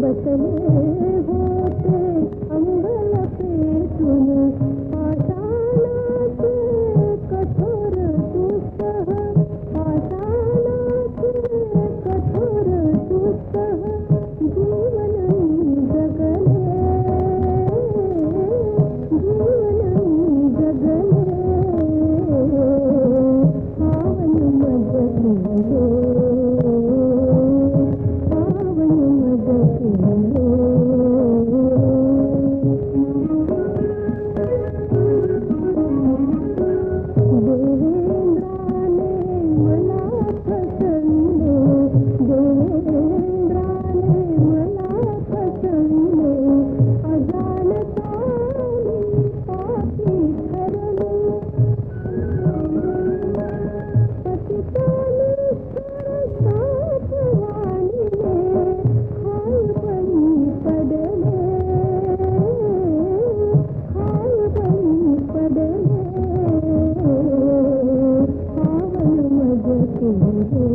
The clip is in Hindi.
बसले